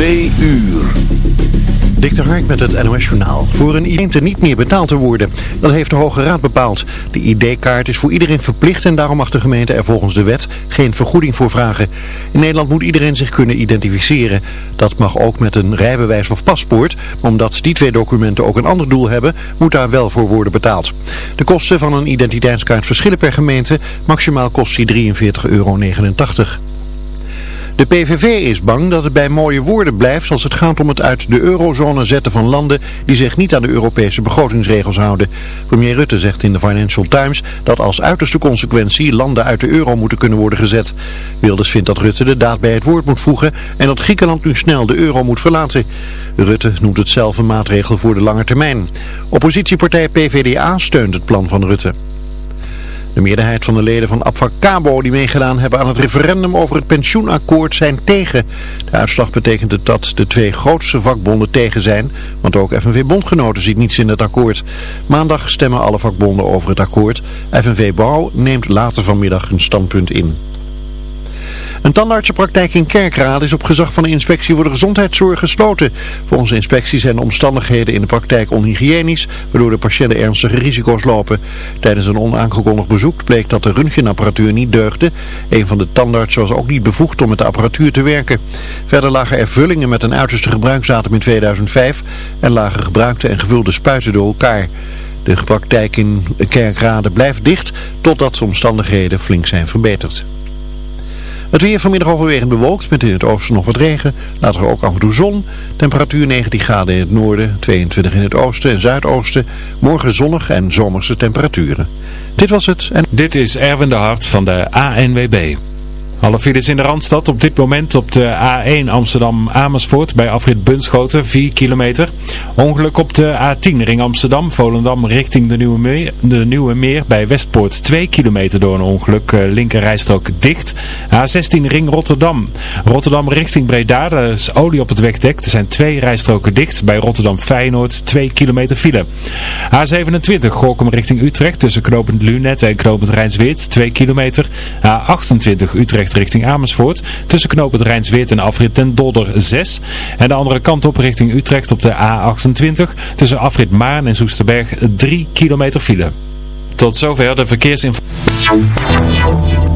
2 uur. Dik de Hark met het NOS Journaal. Voor een id niet meer betaald te worden. Dat heeft de Hoge Raad bepaald. De ID-kaart is voor iedereen verplicht en daarom mag de gemeente er volgens de wet geen vergoeding voor vragen. In Nederland moet iedereen zich kunnen identificeren. Dat mag ook met een rijbewijs of paspoort. Maar omdat die twee documenten ook een ander doel hebben, moet daar wel voor worden betaald. De kosten van een identiteitskaart verschillen per gemeente. Maximaal kost die 43,89 euro. De PVV is bang dat het bij mooie woorden blijft als het gaat om het uit de eurozone zetten van landen die zich niet aan de Europese begrotingsregels houden. Premier Rutte zegt in de Financial Times dat als uiterste consequentie landen uit de euro moeten kunnen worden gezet. Wilders vindt dat Rutte de daad bij het woord moet voegen en dat Griekenland nu snel de euro moet verlaten. Rutte noemt het zelf een maatregel voor de lange termijn. Oppositiepartij PVDA steunt het plan van Rutte. De meerderheid van de leden van Ava-Cabo die meegedaan hebben aan het referendum over het pensioenakkoord zijn tegen. De uitslag betekent dus dat de twee grootste vakbonden tegen zijn, want ook FNV-bondgenoten ziet niets in het akkoord. Maandag stemmen alle vakbonden over het akkoord. FNV Bouw neemt later vanmiddag een standpunt in. Een tandartsenpraktijk in Kerkrade is op gezag van de inspectie voor de gezondheidszorg gesloten. Volgens de inspectie zijn de omstandigheden in de praktijk onhygiënisch, waardoor de patiënten ernstige risico's lopen. Tijdens een onaangekondigd bezoek bleek dat de röntgenapparatuur niet deugde. Een van de tandartsen was ook niet bevoegd om met de apparatuur te werken. Verder lagen er vullingen met een uiterste gebruiksdatum in 2005 en lagen gebruikte en gevulde spuiten door elkaar. De praktijk in Kerkrade blijft dicht totdat de omstandigheden flink zijn verbeterd. Het weer vanmiddag overwegend bewolkt met in het oosten nog wat regen. Later ook af en toe zon. Temperatuur 19 graden in het noorden, 22 in het oosten en zuidoosten. Morgen zonnig en zomerse temperaturen. Dit was het. En... Dit is Erwin de Hart van de ANWB. Alle files in de Randstad op dit moment op de A1 Amsterdam-Amersfoort bij afrit Bunschoten 4 kilometer. Ongeluk op de A10 ring Amsterdam, Volendam richting de Nieuwe Meer, de Nieuwe Meer bij Westpoort 2 kilometer door een ongeluk. Eh, linkerrijstrook dicht. A16 ring Rotterdam. Rotterdam richting Breda, daar is olie op het wegdek. Er zijn twee rijstroken dicht bij Rotterdam-Feyenoord 2 kilometer file. A27 Gorkum richting Utrecht tussen knopend Lunet en knopend Rijnsweert 2 kilometer. A28 Utrecht richting Amersfoort. Tussen knooppunt Rijnsweert en afrit ten Dodder 6. En de andere kant op richting Utrecht op de A28. Tussen afrit Maan en Zoesterberg 3 kilometer file. Tot zover de verkeersinformatie.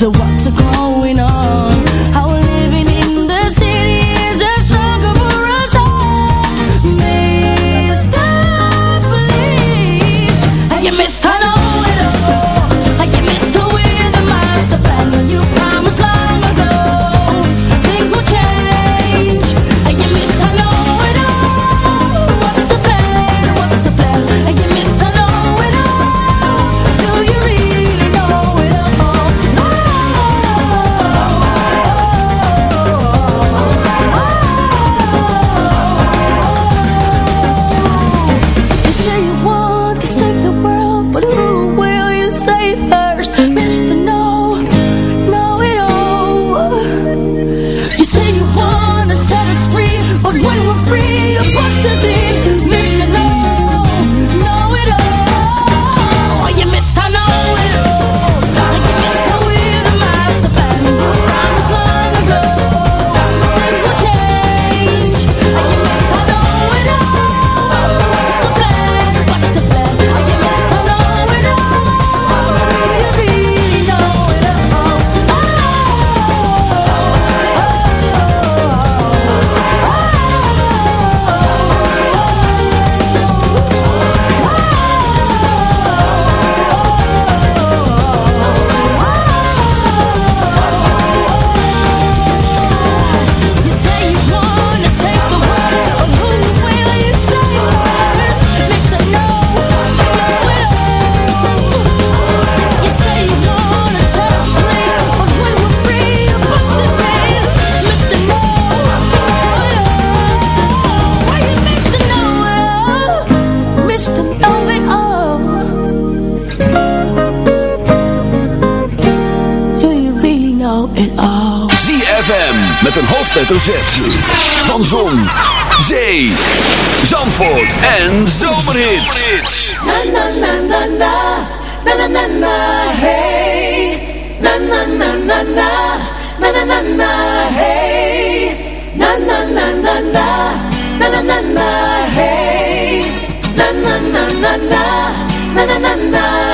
So what's a Met een hoofdletter Z. Van Zon, Zee, Zandvoort en Zomerhits. Na na na na na, na na na hey. Na na na na na, na na na hey. Na na na na na, na na na hey. Na na na na na, na na na na.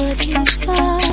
我的家。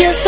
Yes.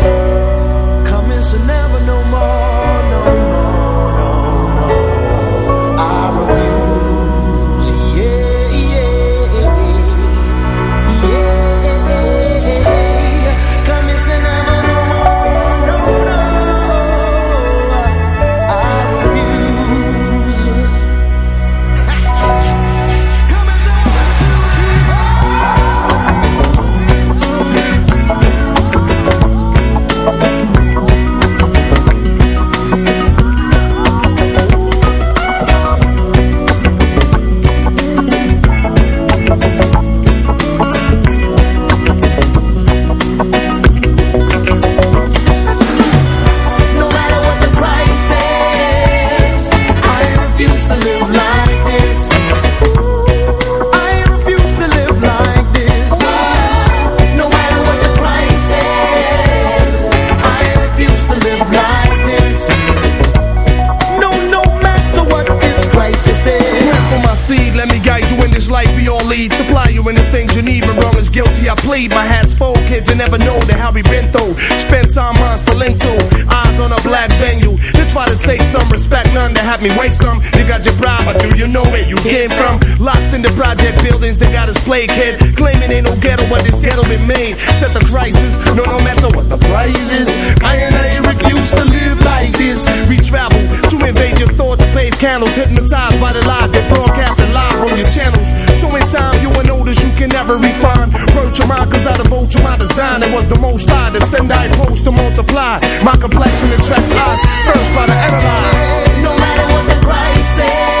I plead. My hat's full, kids, you never know the hell we been through. Spend time on Stalento, eyes on a black venue. They try to take some respect, none to have me wake some. You got your bribe, but do you know where you came from? Locked in the project buildings, they got us play, kid. Claiming ain't no ghetto, but this ghetto been made. Set the crisis, no, no matter what the price is. I and I refuse to live like this. We travel to invade your thought, to pave candles, hypnotized by the lies they broadcast live on your channels. So in time, you will notice you can never refine. Word to mine, cause I devote to my design. It was the most I to send, I post to multiply. My complexion attracts eyes, first try to analyze. No matter what the price is.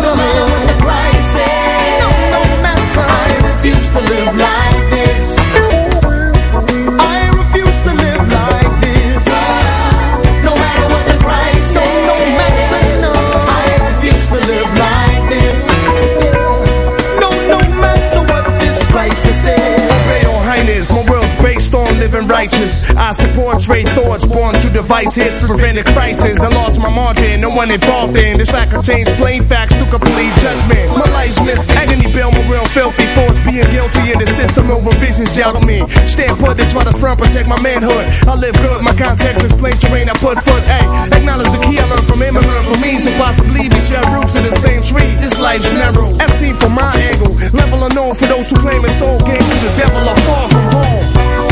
refuse to live life righteous. I support trade thoughts born to device hits, prevent a crisis. I lost my margin, no one involved in this track. I change. plain facts to complete judgment. My life's missed agony, bill, my real filthy force being guilty in the system over visions. Y'all on me, stand put to try to front, protect my manhood. I live good, my context explain terrain. I put foot, hey, acknowledge the key I learned from him and learn from me. So possibly we share roots in the same tree. This life's narrow, as seen from my angle. Level unknown for those who claim it's all game to the devil. I far from home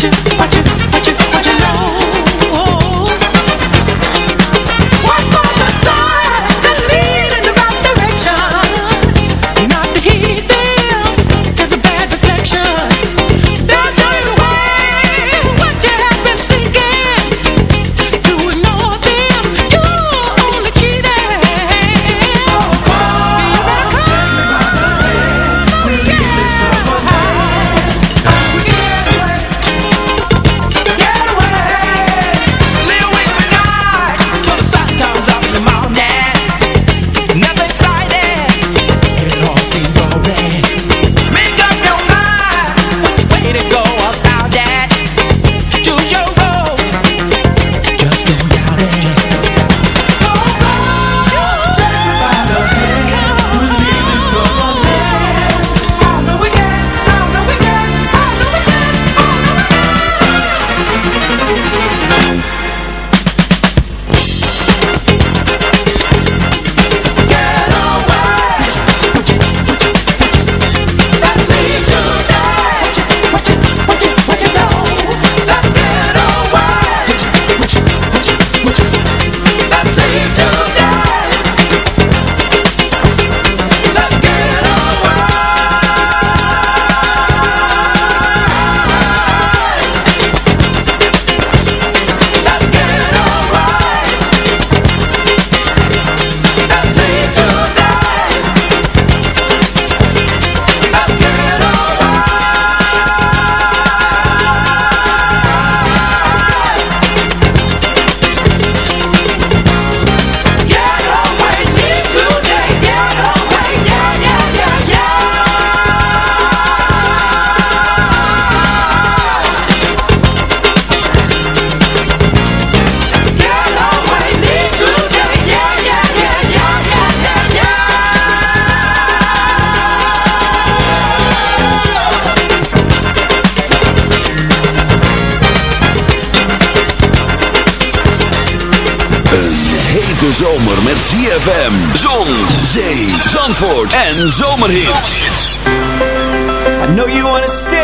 지 met ZFM. Zon, zee, zandvoort en zomerhits. I know you wanna stay.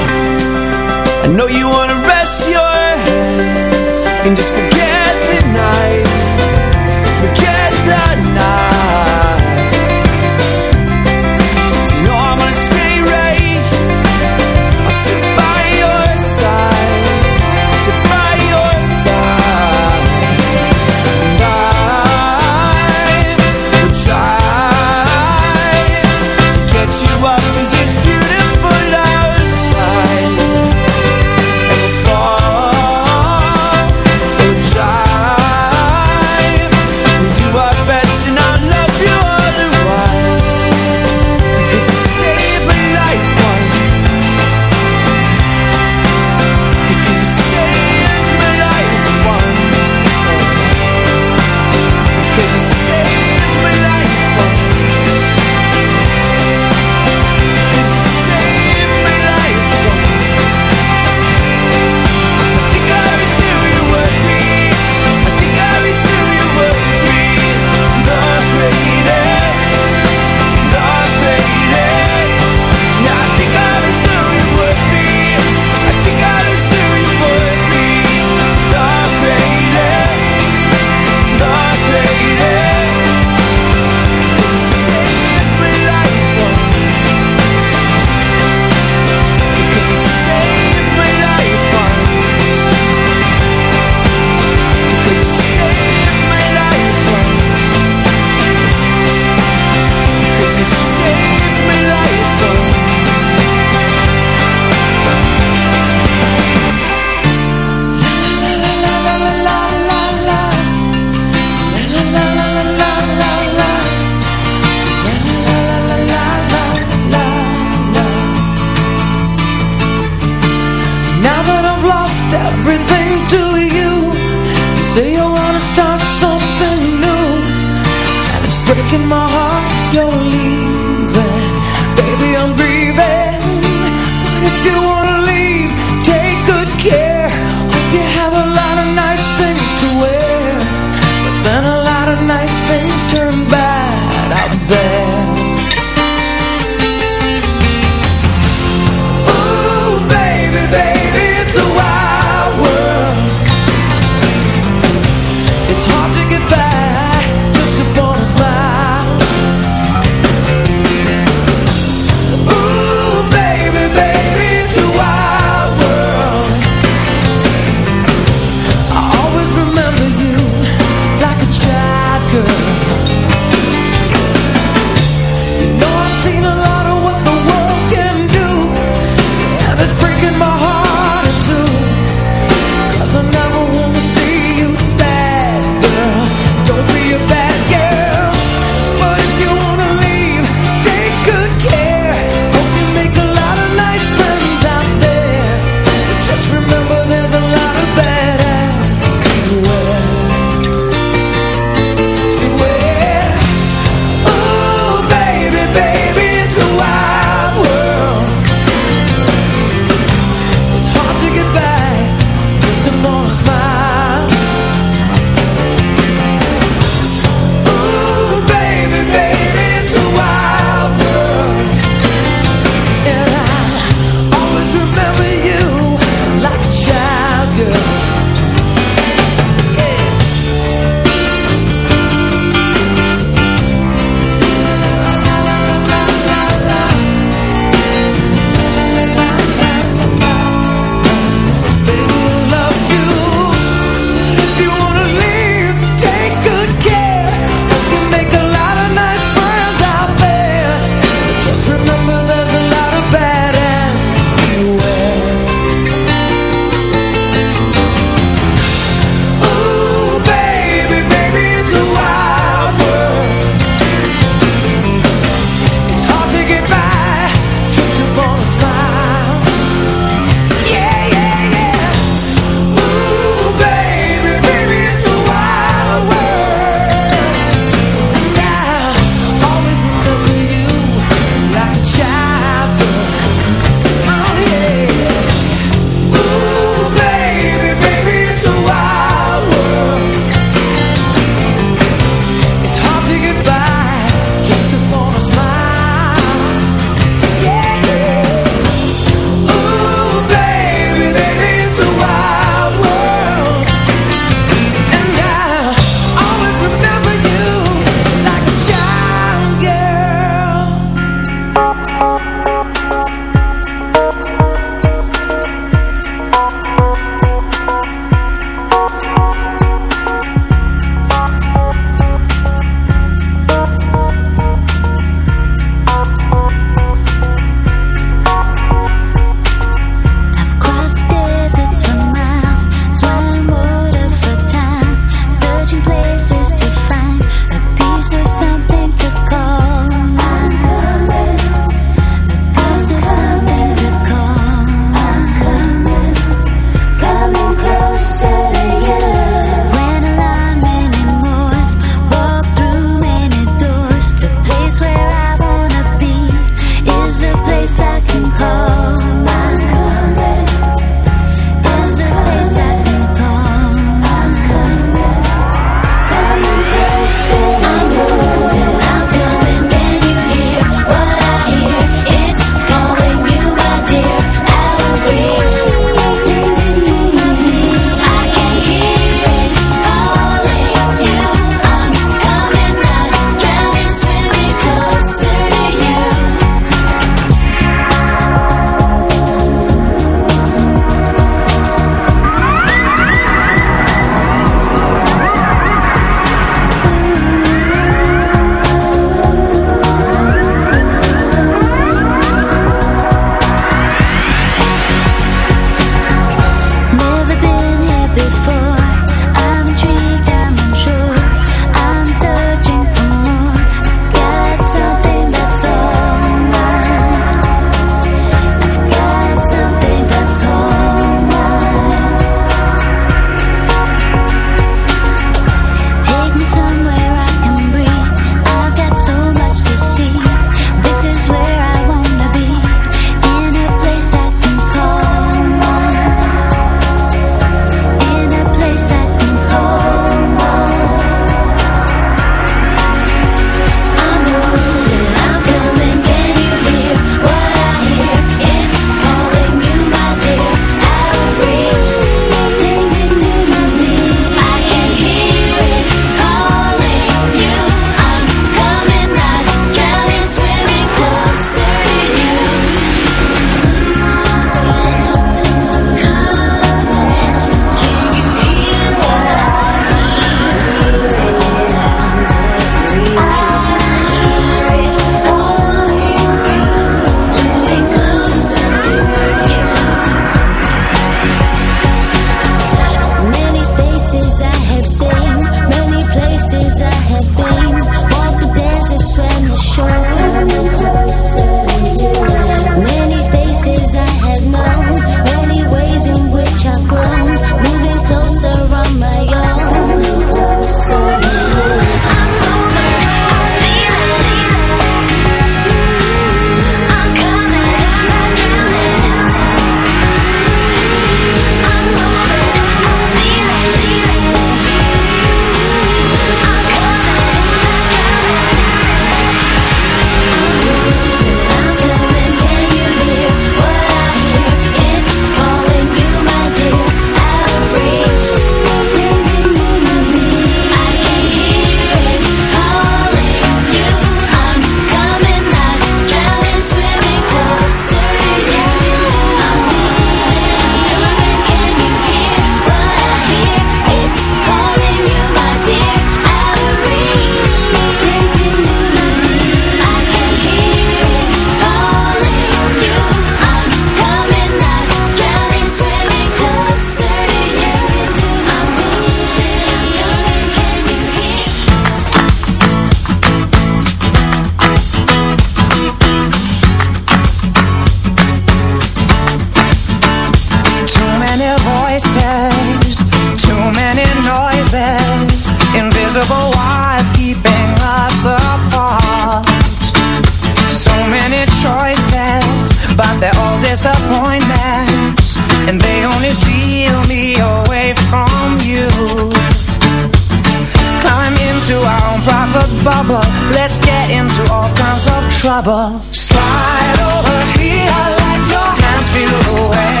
bubble Let's get into all kinds of trouble Slide over here, let your hands feel the way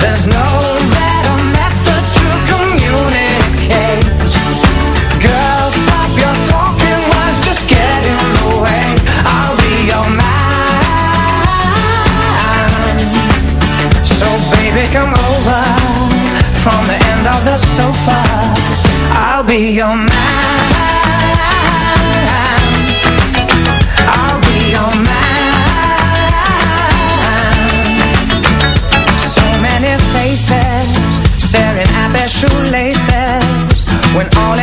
There's no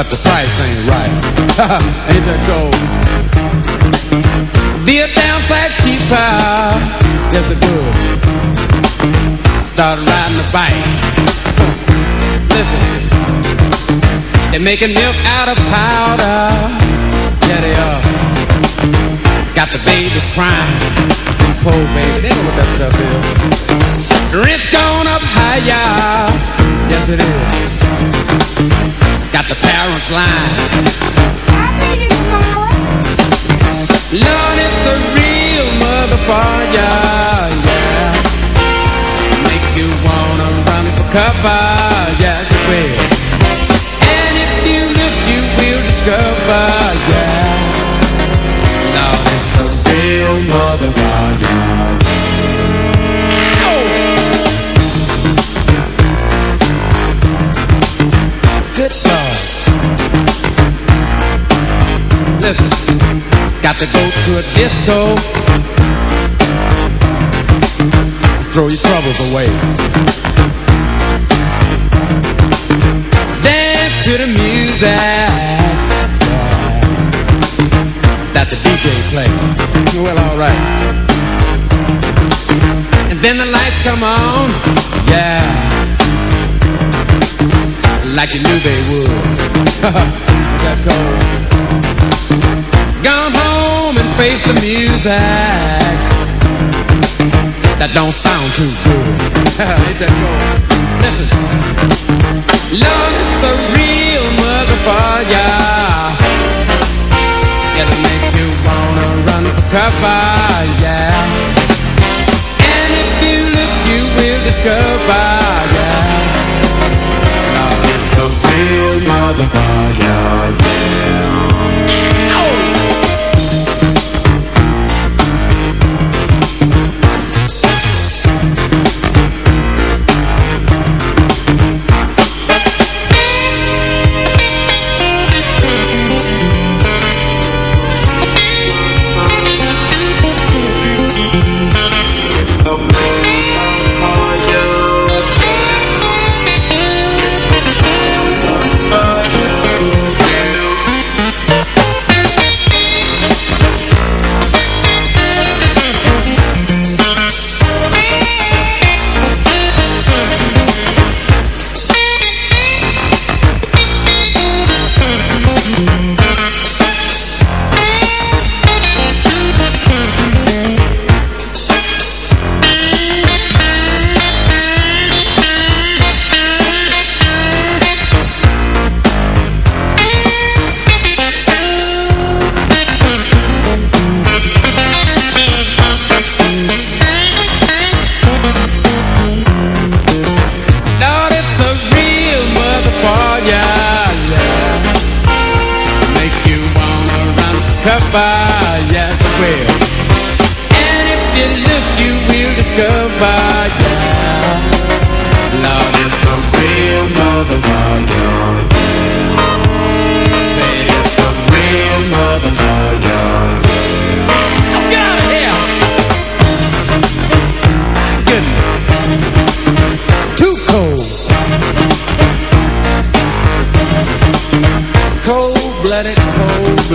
but the price ain't right. ain't that cold? Be a damn sight cheaper. Yes, it would. Start riding the bike. Listen, they're making milk out of powder. Yeah, they are. Got the babies crying. Poor baby, they know what that stuff is. The rent's gone up higher. Yes, it is. Got the down the I think it's fine. Lord, it's a real motherfucker, yeah. Make you wanna run for cover. sisters Got to go to a disco Throw your troubles away Dance to the music That the DJ play Well, alright And then the lights come on Yeah like you knew they would. that cold. Gone home and face the music. That don't sound too good. Ain't that cold? Listen. Love's a real motherfucker. Yeah. It'll make you wanna run for cover, yeah. And if you look, you will discover. filled by the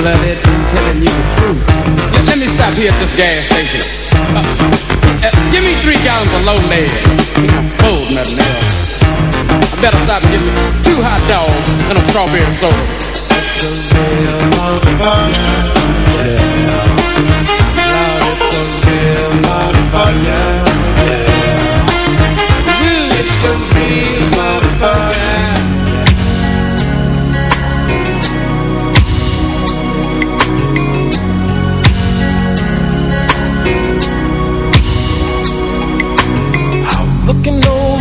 middle it and telling you the truth. Let me stop here at this gas station. Uh, uh, give me three gallons of low lead. I'm full, nothing else. I better stop and get me two hot dogs and a strawberry soda. It's a real motherfucker. Yeah. Lord, it's a real motherfucker. Yeah. It's a real motherfucker.